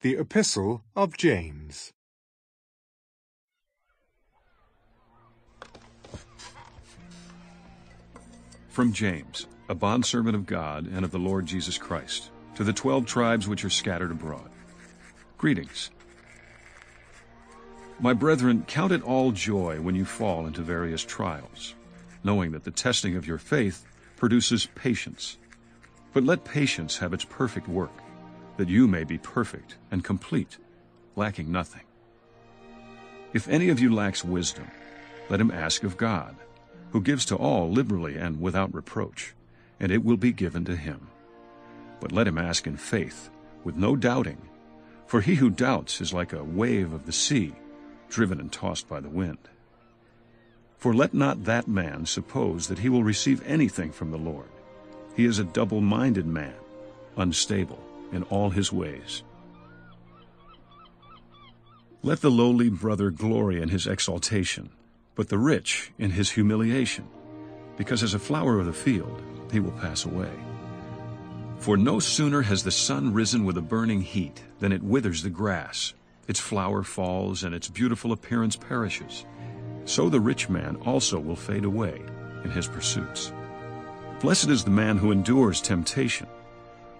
The Epistle of James From James, a bondservant of God and of the Lord Jesus Christ, to the twelve tribes which are scattered abroad. Greetings. My brethren, count it all joy when you fall into various trials, knowing that the testing of your faith produces patience. But let patience have its perfect work, that you may be perfect and complete, lacking nothing. If any of you lacks wisdom, let him ask of God, who gives to all liberally and without reproach, and it will be given to him. But let him ask in faith, with no doubting, for he who doubts is like a wave of the sea, driven and tossed by the wind. For let not that man suppose that he will receive anything from the Lord. He is a double-minded man, unstable in all his ways. Let the lowly brother glory in his exaltation, but the rich in his humiliation, because as a flower of the field he will pass away. For no sooner has the sun risen with a burning heat than it withers the grass, its flower falls, and its beautiful appearance perishes. So the rich man also will fade away in his pursuits. Blessed is the man who endures temptation,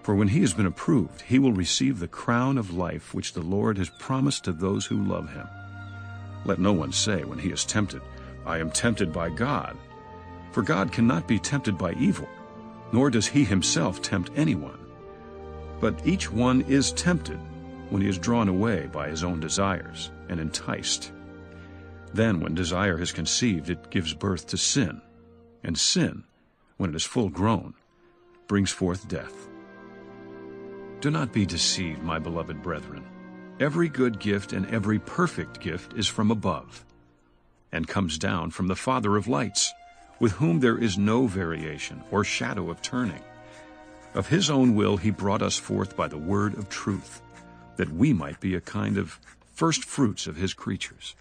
for when he has been approved, he will receive the crown of life which the Lord has promised to those who love him. Let no one say when he is tempted, I am tempted by God. For God cannot be tempted by evil, nor does he himself tempt anyone. But each one is tempted when he is drawn away by his own desires and enticed. Then, when desire has conceived, it gives birth to sin. And sin, when it is full grown, brings forth death. Do not be deceived, my beloved brethren. Every good gift and every perfect gift is from above, and comes down from the Father of lights, with whom there is no variation or shadow of turning. Of his own will he brought us forth by the word of truth that we might be a kind of first fruits of his creatures.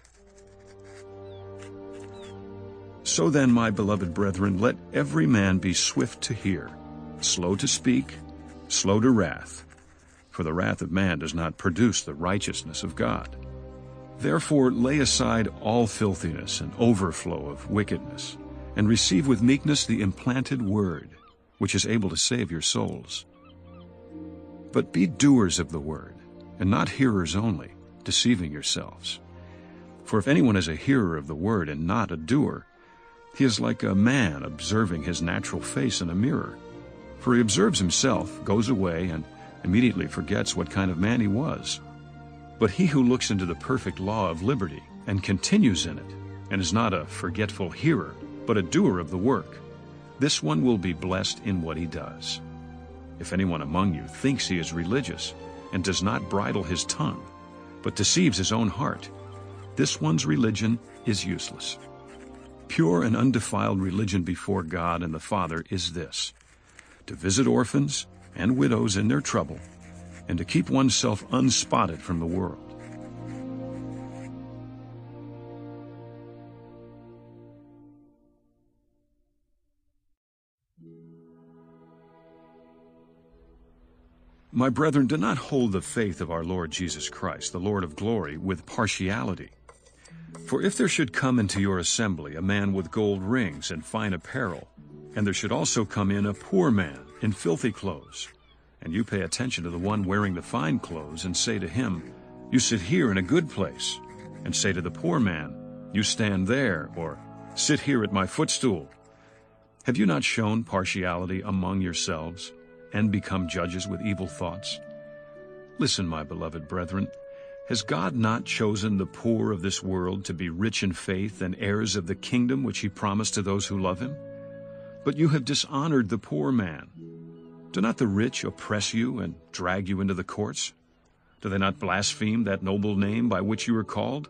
So then, my beloved brethren, let every man be swift to hear, slow to speak, slow to wrath, for the wrath of man does not produce the righteousness of God. Therefore lay aside all filthiness and overflow of wickedness, and receive with meekness the implanted word, which is able to save your souls. But be doers of the word, and not hearers only, deceiving yourselves. For if anyone is a hearer of the word and not a doer, he is like a man observing his natural face in a mirror. For he observes himself, goes away, and immediately forgets what kind of man he was. But he who looks into the perfect law of liberty and continues in it, and is not a forgetful hearer, but a doer of the work, this one will be blessed in what he does. If anyone among you thinks he is religious, and does not bridle his tongue, but deceives his own heart, this one's religion is useless. Pure and undefiled religion before God and the Father is this, to visit orphans and widows in their trouble, and to keep oneself unspotted from the world. My brethren, do not hold the faith of our Lord Jesus Christ, the Lord of glory, with partiality. For if there should come into your assembly a man with gold rings and fine apparel, and there should also come in a poor man in filthy clothes, and you pay attention to the one wearing the fine clothes, and say to him, You sit here in a good place, and say to the poor man, You stand there, or Sit here at my footstool. Have you not shown partiality among yourselves? and become judges with evil thoughts? Listen, my beloved brethren, has God not chosen the poor of this world to be rich in faith and heirs of the kingdom which he promised to those who love him? But you have dishonored the poor man. Do not the rich oppress you and drag you into the courts? Do they not blaspheme that noble name by which you are called?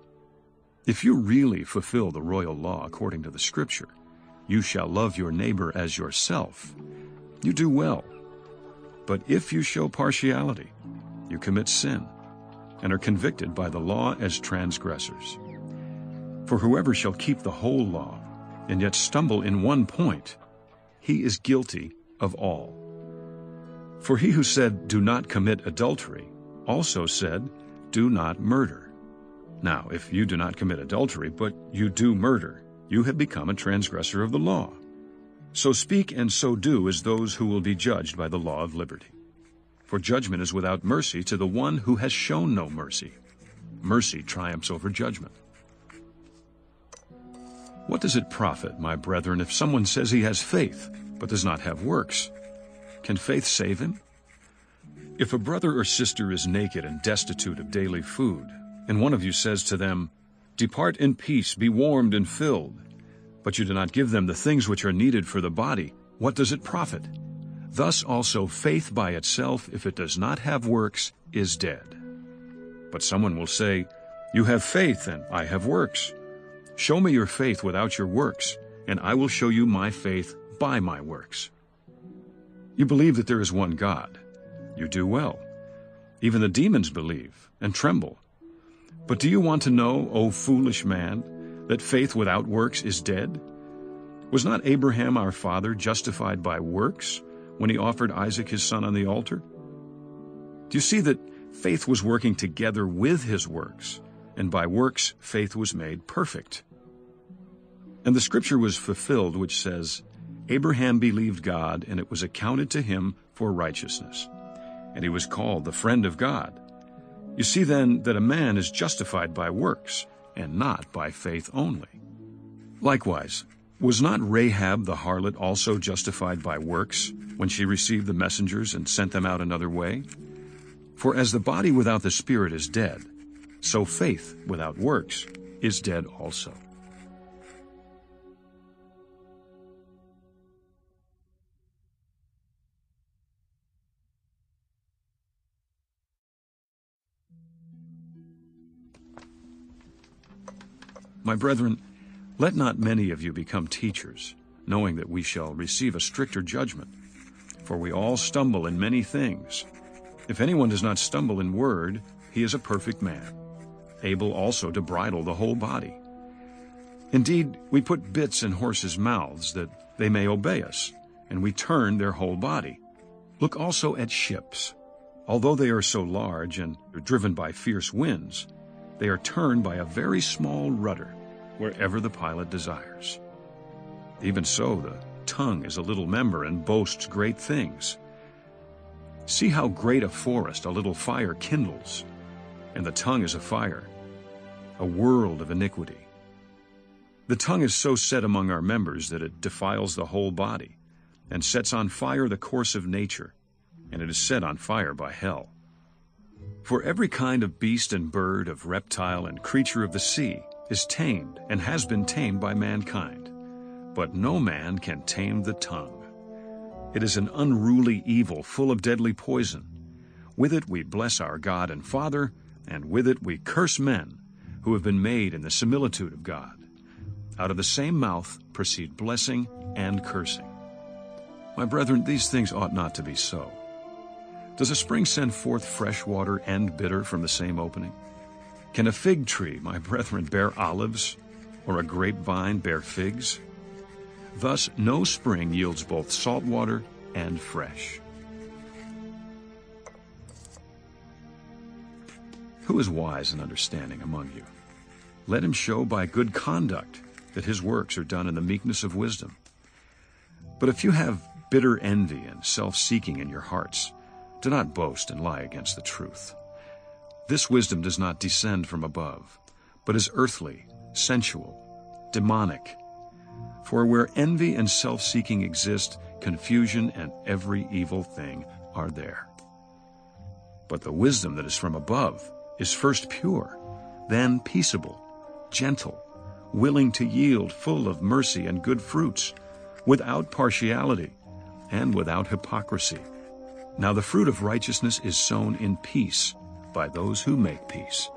If you really fulfill the royal law according to the Scripture, you shall love your neighbor as yourself. You do well. But if you show partiality, you commit sin and are convicted by the law as transgressors. For whoever shall keep the whole law and yet stumble in one point, he is guilty of all. For he who said, Do not commit adultery, also said, Do not murder. Now, if you do not commit adultery, but you do murder, you have become a transgressor of the law. So speak and so do as those who will be judged by the law of liberty. For judgment is without mercy to the one who has shown no mercy. Mercy triumphs over judgment. What does it profit, my brethren, if someone says he has faith, but does not have works? Can faith save him? If a brother or sister is naked and destitute of daily food, and one of you says to them, Depart in peace, be warmed and filled, but you do not give them the things which are needed for the body, what does it profit? Thus also faith by itself, if it does not have works, is dead. But someone will say, You have faith, and I have works. Show me your faith without your works, and I will show you my faith by my works. You believe that there is one God. You do well. Even the demons believe and tremble. But do you want to know, O foolish man, that faith without works is dead? Was not Abraham our father justified by works when he offered Isaac his son on the altar? Do you see that faith was working together with his works, and by works faith was made perfect? And the scripture was fulfilled, which says, Abraham believed God, and it was accounted to him for righteousness. And he was called the friend of God. You see then that a man is justified by works, and not by faith only. Likewise, was not Rahab the harlot also justified by works when she received the messengers and sent them out another way? For as the body without the spirit is dead, so faith without works is dead also. My brethren, let not many of you become teachers, knowing that we shall receive a stricter judgment. For we all stumble in many things. If anyone does not stumble in word, he is a perfect man, able also to bridle the whole body. Indeed, we put bits in horses' mouths that they may obey us, and we turn their whole body. Look also at ships. Although they are so large and are driven by fierce winds, they are turned by a very small rudder wherever the pilot desires. Even so, the tongue is a little member and boasts great things. See how great a forest a little fire kindles, and the tongue is a fire, a world of iniquity. The tongue is so set among our members that it defiles the whole body, and sets on fire the course of nature, and it is set on fire by hell. For every kind of beast and bird, of reptile and creature of the sea, is tamed and has been tamed by mankind. But no man can tame the tongue. It is an unruly evil full of deadly poison. With it we bless our God and Father, and with it we curse men who have been made in the similitude of God. Out of the same mouth proceed blessing and cursing. My brethren, these things ought not to be so. Does a spring send forth fresh water and bitter from the same opening? Can a fig tree, my brethren, bear olives, or a grapevine bear figs? Thus no spring yields both salt water and fresh. Who is wise and understanding among you? Let him show by good conduct that his works are done in the meekness of wisdom. But if you have bitter envy and self-seeking in your hearts, do not boast and lie against the truth. This wisdom does not descend from above, but is earthly, sensual, demonic. For where envy and self-seeking exist, confusion and every evil thing are there. But the wisdom that is from above is first pure, then peaceable, gentle, willing to yield, full of mercy and good fruits, without partiality and without hypocrisy. Now the fruit of righteousness is sown in peace by those who make peace.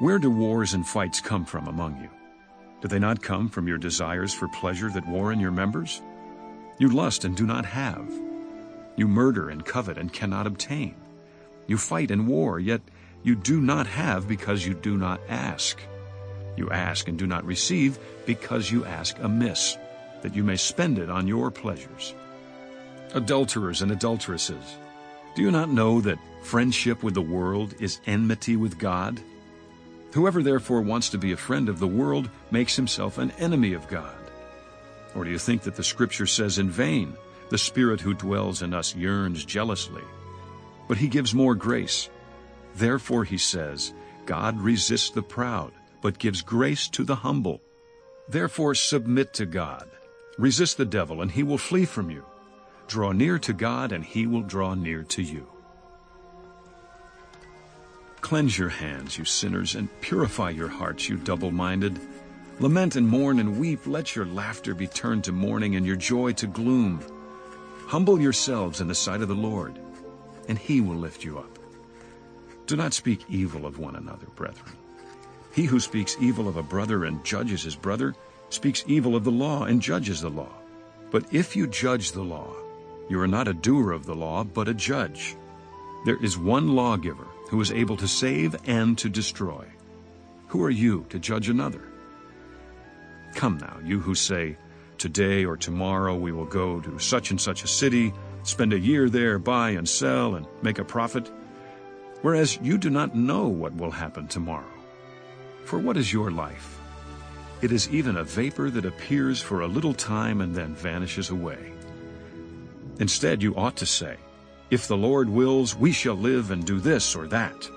Where do wars and fights come from among you? Do they not come from your desires for pleasure that war in your members? You lust and do not have. You murder and covet and cannot obtain. You fight and war, yet You do not have because you do not ask. You ask and do not receive because you ask amiss, that you may spend it on your pleasures. Adulterers and adulteresses, do you not know that friendship with the world is enmity with God? Whoever therefore wants to be a friend of the world makes himself an enemy of God. Or do you think that the Scripture says in vain, the Spirit who dwells in us yearns jealously? But he gives more grace. Therefore he says, God resists the proud, but gives grace to the humble. Therefore submit to God. Resist the devil, and he will flee from you. Draw near to God, and he will draw near to you. Cleanse your hands, you sinners, and purify your hearts, you double-minded. Lament and mourn and weep. Let your laughter be turned to mourning and your joy to gloom. Humble yourselves in the sight of the Lord, and he will lift you up. Do not speak evil of one another, brethren. He who speaks evil of a brother and judges his brother speaks evil of the law and judges the law. But if you judge the law, you are not a doer of the law, but a judge. There is one lawgiver who is able to save and to destroy. Who are you to judge another? Come now, you who say, Today or tomorrow we will go to such and such a city, spend a year there, buy and sell, and make a profit, whereas you do not know what will happen tomorrow. For what is your life? It is even a vapor that appears for a little time and then vanishes away. Instead, you ought to say, if the Lord wills, we shall live and do this or that.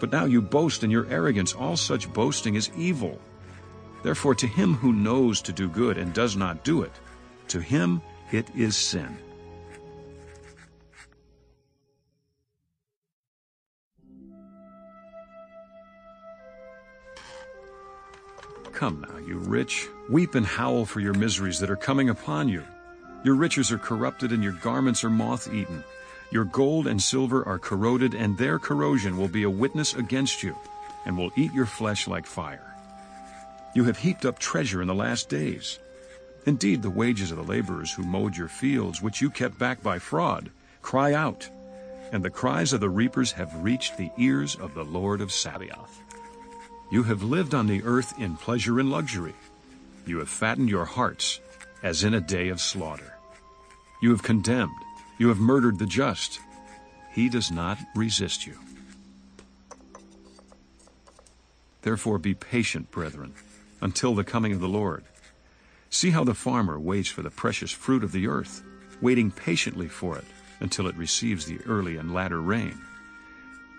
But now you boast in your arrogance. All such boasting is evil. Therefore, to him who knows to do good and does not do it, to him it is sin. Come now, you rich, weep and howl for your miseries that are coming upon you. Your riches are corrupted and your garments are moth-eaten. Your gold and silver are corroded, and their corrosion will be a witness against you, and will eat your flesh like fire. You have heaped up treasure in the last days. Indeed, the wages of the laborers who mowed your fields, which you kept back by fraud, cry out, and the cries of the reapers have reached the ears of the Lord of Sabaoth. You have lived on the earth in pleasure and luxury. You have fattened your hearts as in a day of slaughter. You have condemned, you have murdered the just. He does not resist you. Therefore be patient, brethren, until the coming of the Lord. See how the farmer waits for the precious fruit of the earth, waiting patiently for it until it receives the early and latter rain.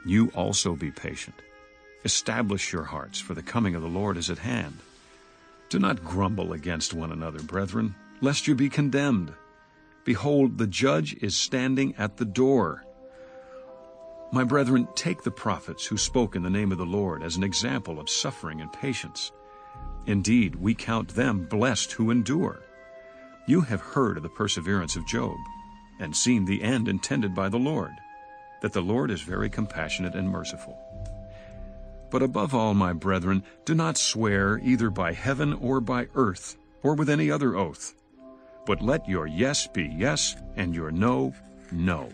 You also be patient. Establish your hearts, for the coming of the Lord is at hand. Do not grumble against one another, brethren, lest you be condemned. Behold, the judge is standing at the door. My brethren, take the prophets who spoke in the name of the Lord as an example of suffering and patience. Indeed, we count them blessed who endure. You have heard of the perseverance of Job, and seen the end intended by the Lord, that the Lord is very compassionate and merciful. But above all, my brethren, do not swear either by heaven or by earth, or with any other oath but let your yes be yes and your no, no,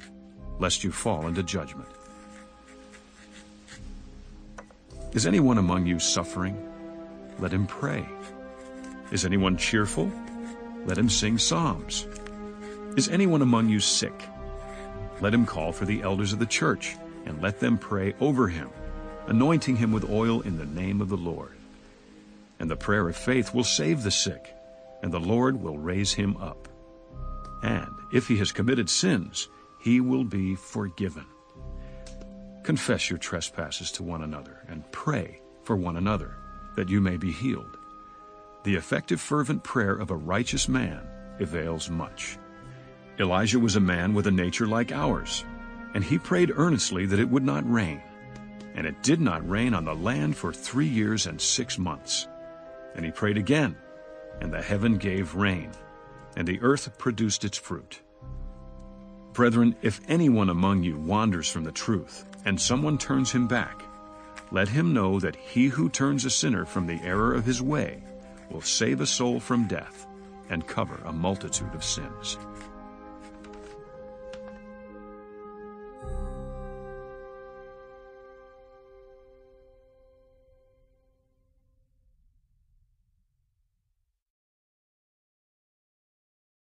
lest you fall into judgment. Is anyone among you suffering? Let him pray. Is anyone cheerful? Let him sing psalms. Is anyone among you sick? Let him call for the elders of the church, and let them pray over him, anointing him with oil in the name of the Lord. And the prayer of faith will save the sick, and the Lord will raise him up. And if he has committed sins, he will be forgiven. Confess your trespasses to one another, and pray for one another, that you may be healed. The effective fervent prayer of a righteous man avails much. Elijah was a man with a nature like ours, and he prayed earnestly that it would not rain. And it did not rain on the land for three years and six months. And he prayed again, and the heaven gave rain, and the earth produced its fruit. Brethren, if anyone among you wanders from the truth, and someone turns him back, let him know that he who turns a sinner from the error of his way will save a soul from death and cover a multitude of sins.